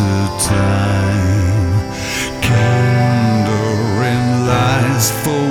after time, candor in for.